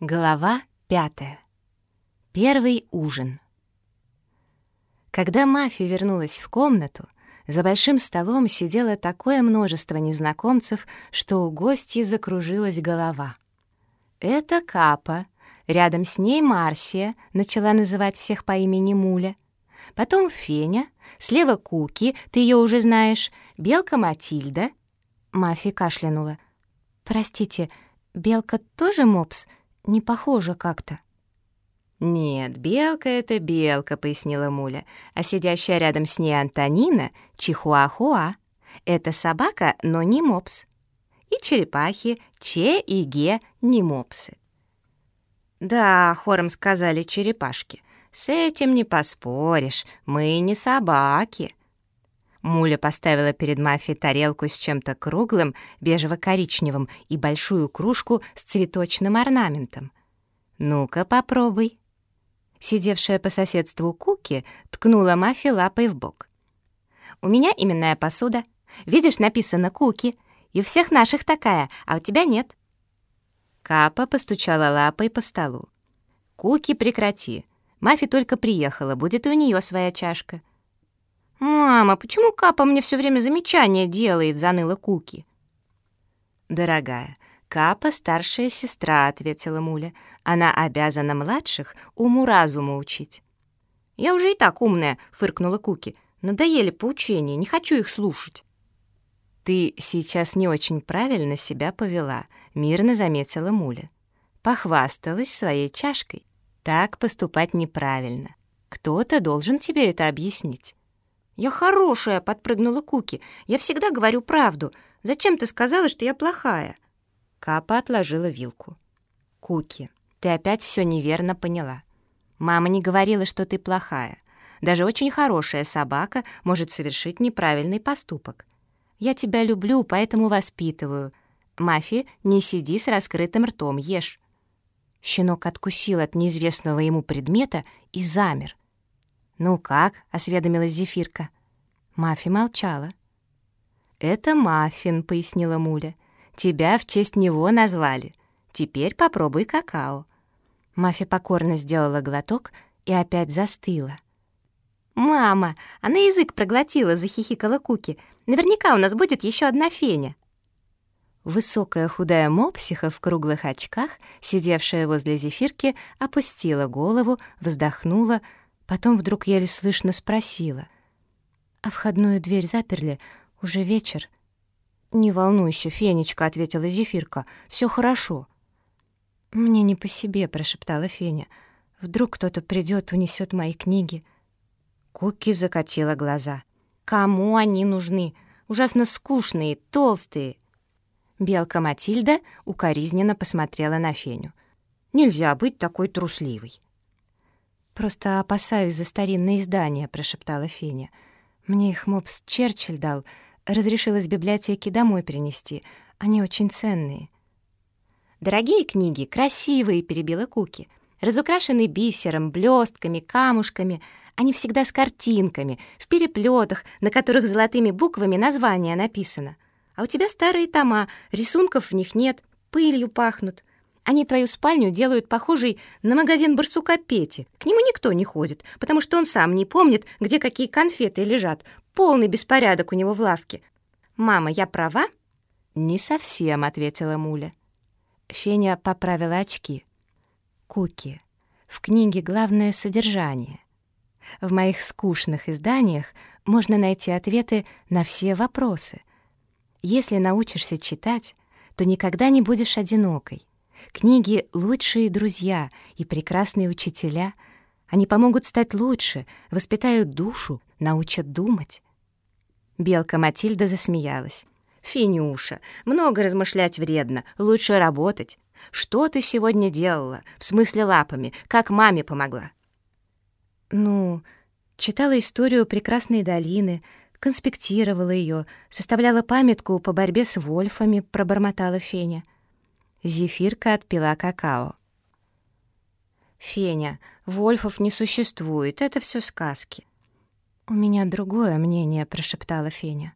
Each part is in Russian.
Глава пятая. Первый ужин. Когда Мафи вернулась в комнату, за большим столом сидело такое множество незнакомцев, что у гостей закружилась голова. «Это Капа», рядом с ней Марсия, начала называть всех по имени Муля, потом Феня, слева Куки, ты ее уже знаешь, Белка Матильда. Мафи кашлянула. «Простите, Белка тоже мопс?» Не похоже как-то». «Нет, белка — это белка», — пояснила Муля, «а сидящая рядом с ней Антонина — чихуахуа. Это собака, но не мопс. И черепахи Че и Ге — не мопсы». «Да», — хором сказали черепашки, «с этим не поспоришь, мы не собаки». Муля поставила перед Мафией тарелку с чем-то круглым, бежево-коричневым и большую кружку с цветочным орнаментом. «Ну-ка, попробуй». Сидевшая по соседству Куки ткнула Мафи лапой в бок. «У меня именная посуда. Видишь, написано «Куки». И у всех наших такая, а у тебя нет». Капа постучала лапой по столу. «Куки, прекрати. Мафи только приехала, будет и у нее своя чашка». «Мама, почему Капа мне все время замечания делает?» — заныла Куки. «Дорогая, Капа — старшая сестра», — ответила Муля. «Она обязана младших уму-разуму учить». «Я уже и так умная», — фыркнула Куки. «Надоели поучения, не хочу их слушать». «Ты сейчас не очень правильно себя повела», — мирно заметила Муля. «Похвасталась своей чашкой. Так поступать неправильно. Кто-то должен тебе это объяснить». «Я хорошая», — подпрыгнула Куки. «Я всегда говорю правду. Зачем ты сказала, что я плохая?» Капа отложила вилку. «Куки, ты опять все неверно поняла. Мама не говорила, что ты плохая. Даже очень хорошая собака может совершить неправильный поступок. Я тебя люблю, поэтому воспитываю. Мафи, не сиди с раскрытым ртом, ешь». Щенок откусил от неизвестного ему предмета и замер — «Ну как?» — осведомилась Зефирка. Мафи молчала. «Это Маффин», — пояснила Муля. «Тебя в честь него назвали. Теперь попробуй какао». Мафи покорно сделала глоток и опять застыла. «Мама, она язык проглотила», — захихикала Куки. «Наверняка у нас будет еще одна феня». Высокая худая мопсиха в круглых очках, сидевшая возле зефирки, опустила голову, вздохнула, Потом вдруг еле слышно спросила. «А входную дверь заперли? Уже вечер?» «Не волнуйся, Фенечка», — ответила Зефирка. «Все хорошо». «Мне не по себе», — прошептала Феня. «Вдруг кто-то придет, унесет мои книги». Куки закатила глаза. «Кому они нужны? Ужасно скучные, толстые». Белка Матильда укоризненно посмотрела на Феню. «Нельзя быть такой трусливой». «Просто опасаюсь за старинные издания», — прошептала Феня. «Мне их мопс Черчилль дал. Разрешил из библиотеки домой принести. Они очень ценные». «Дорогие книги, красивые», — перебила Куки. «Разукрашены бисером, блестками, камушками. Они всегда с картинками, в переплетах, на которых золотыми буквами название написано. А у тебя старые тома, рисунков в них нет, пылью пахнут. Они твою спальню делают похожей на магазин барсука Пети. К нему никто не ходит, потому что он сам не помнит, где какие конфеты лежат. Полный беспорядок у него в лавке. Мама, я права?» «Не совсем», — ответила Муля. Феня поправила очки. «Куки, в книге главное содержание. В моих скучных изданиях можно найти ответы на все вопросы. Если научишься читать, то никогда не будешь одинокой. Книги — лучшие друзья и прекрасные учителя. Они помогут стать лучше, воспитают душу, научат думать. Белка Матильда засмеялась. «Финюша, много размышлять вредно, лучше работать. Что ты сегодня делала? В смысле лапами, как маме помогла?» «Ну, читала историю прекрасной долины», конспектировала ее, составляла памятку по борьбе с вольфами, пробормотала Феня. Зефирка отпила какао. «Феня, Вольфов не существует, это все сказки». «У меня другое мнение», — прошептала Феня.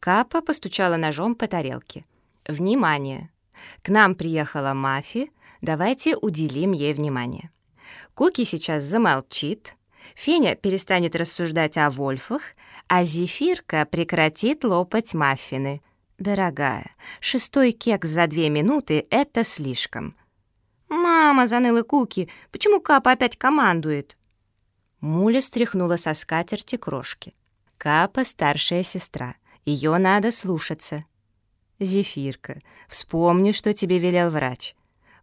Капа постучала ножом по тарелке. «Внимание! К нам приехала Мафи, давайте уделим ей внимание. Куки сейчас замолчит, Феня перестанет рассуждать о вольфах, а Зефирка прекратит лопать маффины. Дорогая, шестой кекс за две минуты — это слишком. «Мама!» — заныла Куки. «Почему Капа опять командует?» Муля стряхнула со скатерти крошки. Капа — старшая сестра. Ее надо слушаться. Зефирка, вспомни, что тебе велел врач.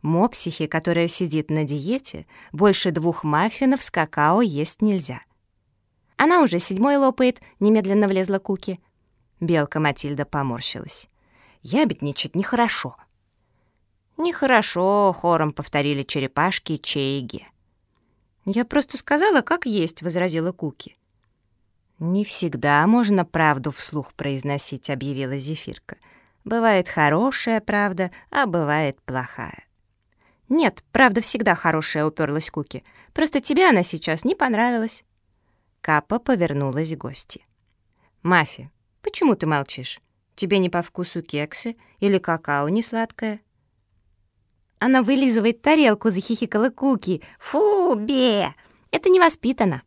Мопсихе, которая сидит на диете, больше двух маффинов с какао есть нельзя. Она уже седьмой лопает, немедленно влезла Куки. Белка Матильда поморщилась. Ябедничать нехорошо. «Нехорошо», — хором повторили черепашки Чейги. «Я просто сказала, как есть», — возразила Куки. «Не всегда можно правду вслух произносить», — объявила Зефирка. «Бывает хорошая правда, а бывает плохая». «Нет, правда всегда хорошая», — уперлась Куки. «Просто тебе она сейчас не понравилась». Капа повернулась к гости. «Мафи, почему ты молчишь? Тебе не по вкусу кексы или какао не сладкое?» «Она вылизывает тарелку», — захихикала Куки. «Фу, бе! Это невоспитанно».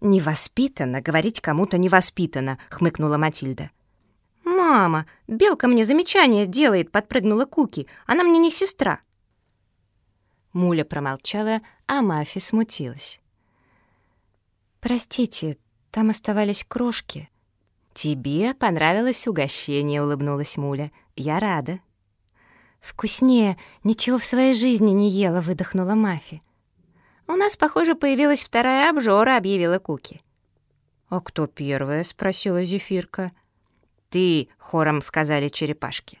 «Невоспитанно говорить кому-то невоспитанно», — хмыкнула Матильда. «Мама, Белка мне замечание делает», — подпрыгнула Куки. «Она мне не сестра». Муля промолчала, а Мафи смутилась. «Простите, там оставались крошки». «Тебе понравилось угощение», — улыбнулась Муля. «Я рада». «Вкуснее, ничего в своей жизни не ела», — выдохнула Мафи. «У нас, похоже, появилась вторая обжора», — объявила Куки. «А кто первая?» — спросила Зефирка. «Ты», — хором сказали черепашки.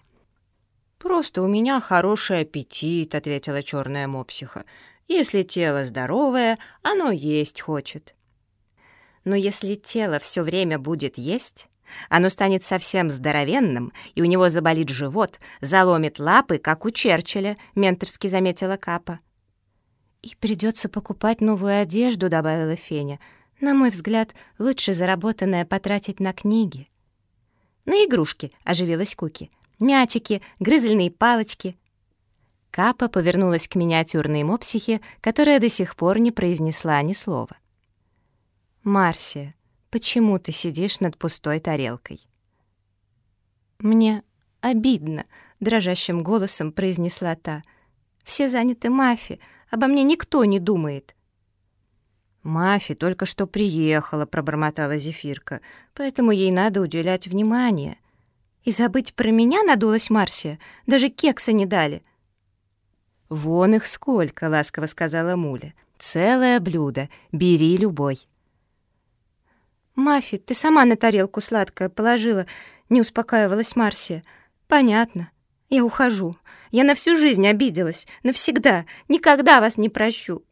«Просто у меня хороший аппетит», — ответила черная мопсиха. «Если тело здоровое, оно есть хочет». Но если тело все время будет есть, оно станет совсем здоровенным, и у него заболит живот, заломит лапы, как у Черчилля, менторски заметила Капа. «И придется покупать новую одежду», — добавила Феня. «На мой взгляд, лучше заработанное потратить на книги». «На игрушки», — оживилась Куки мячики, грызельные палочки. Капа повернулась к миниатюрной мопсихе, которая до сих пор не произнесла ни слова. «Марсия, почему ты сидишь над пустой тарелкой?» «Мне обидно», — дрожащим голосом произнесла та. «Все заняты Мафи, обо мне никто не думает». «Мафи только что приехала», — пробормотала Зефирка, «поэтому ей надо уделять внимание». И забыть про меня надулась Марсия. Даже кекса не дали. «Вон их сколько», — ласково сказала Муля. «Целое блюдо. Бери любой». «Мафи, ты сама на тарелку сладкое положила», — не успокаивалась Марсия. «Понятно. Я ухожу. Я на всю жизнь обиделась. Навсегда. Никогда вас не прощу».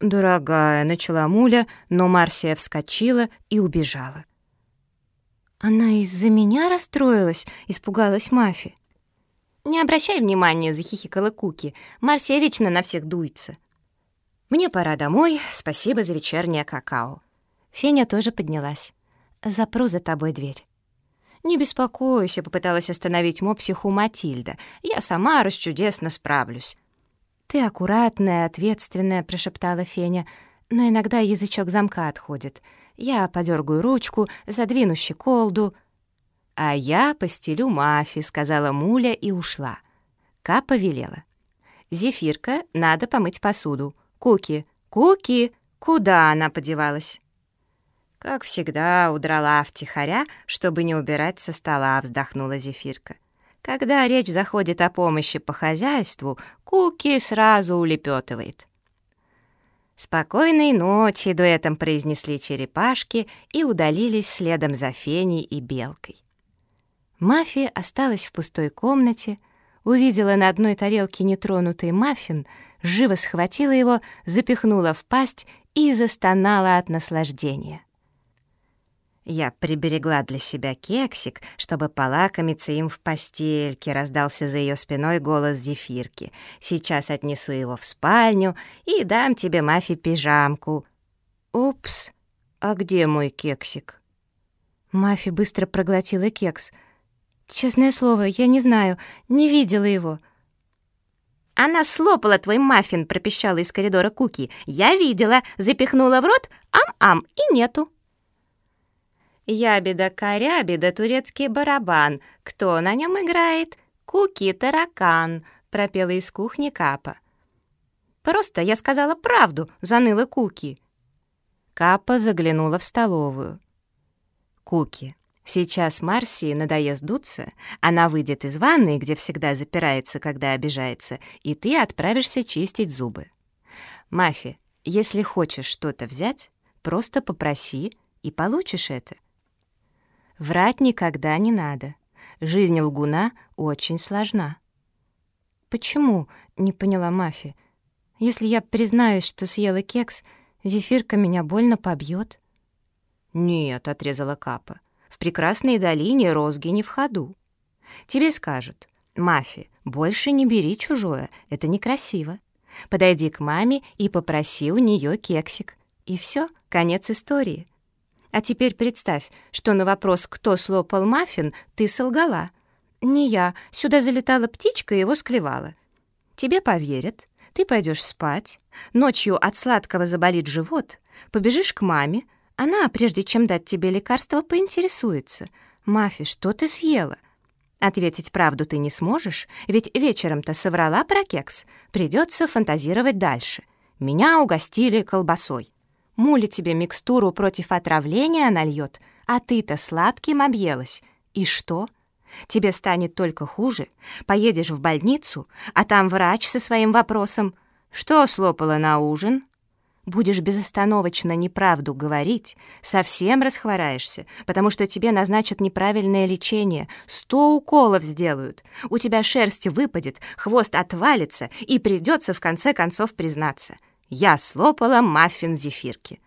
«Дорогая», — начала Муля, но Марсия вскочила и убежала. «Она из-за меня расстроилась?» — испугалась Мафи. «Не обращай внимания», — захихикала Куки. «Марсия вечно на всех дуется». «Мне пора домой. Спасибо за вечернее какао». Феня тоже поднялась. «Запру за тобой дверь». «Не беспокойся», — попыталась остановить мопсиху Матильда. «Я сама расчудесно справлюсь». «Ты аккуратная, ответственная», — прошептала Феня, «но иногда язычок замка отходит. Я подергаю ручку, задвину щеколду. «А я постелю мафи», — сказала Муля и ушла. Капа велела. «Зефирка, надо помыть посуду. Куки, Куки, куда она подевалась?» «Как всегда, удрала втихаря, чтобы не убирать со стола», — вздохнула Зефирка. «Когда речь заходит о помощи по хозяйству, Куки сразу улепетывает». «Спокойной ночи!» — дуэтом произнесли черепашки и удалились следом за Феней и Белкой. Мафия осталась в пустой комнате, увидела на одной тарелке нетронутый маффин, живо схватила его, запихнула в пасть и застонала от наслаждения. Я приберегла для себя кексик, чтобы полакомиться им в постельке, раздался за ее спиной голос Зефирки. Сейчас отнесу его в спальню и дам тебе, Мафи, пижамку. Упс, а где мой кексик? Мафи быстро проглотила кекс. Честное слово, я не знаю, не видела его». «Она слопала твой маффин», — пропищала из коридора Куки. «Я видела, запихнула в рот, ам-ам, и нету». «Ябеда-корябеда, турецкий барабан. Кто на нем играет? Куки-таракан», — пропела из кухни Капа. «Просто я сказала правду», — заныла Куки. Капа заглянула в столовую. «Куки, сейчас Марсии надоест дуться, она выйдет из ванной, где всегда запирается, когда обижается, и ты отправишься чистить зубы. Мафи, если хочешь что-то взять, просто попроси, и получишь это. Врать никогда не надо. Жизнь лгуна очень сложна». «Почему?» — не поняла Мафи. «Если я признаюсь, что съела кекс, зефирка меня больно побьет. «Нет», — отрезала Капа, — «в прекрасной долине розги не в ходу. Тебе скажут, Мафи, больше не бери чужое, это некрасиво. Подойди к маме и попроси у нее кексик. И все, конец истории». А теперь представь, что на вопрос «Кто слопал маффин?» ты солгала. Не я, сюда залетала птичка и его склевала. Тебе поверят, ты пойдешь спать, ночью от сладкого заболит живот, побежишь к маме, она, прежде чем дать тебе лекарство, поинтересуется. «Мафи, что ты съела?» Ответить правду ты не сможешь, ведь вечером-то соврала про кекс. Придется фантазировать дальше. Меня угостили колбасой. Муля тебе микстуру против отравления нальет, а ты-то сладким объелась. И что? Тебе станет только хуже. Поедешь в больницу, а там врач со своим вопросом. Что слопала на ужин? Будешь безостановочно неправду говорить, совсем расхвораешься, потому что тебе назначат неправильное лечение, сто уколов сделают, у тебя шерсть выпадет, хвост отвалится, и придется в конце концов признаться — я слопала маффин зефирки.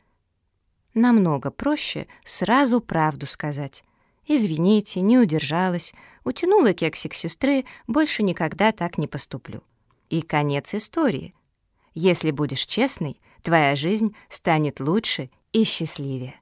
Намного проще сразу правду сказать. Извините, не удержалась, утянула кексик сестры, больше никогда так не поступлю. И конец истории. Если будешь честной, твоя жизнь станет лучше и счастливее.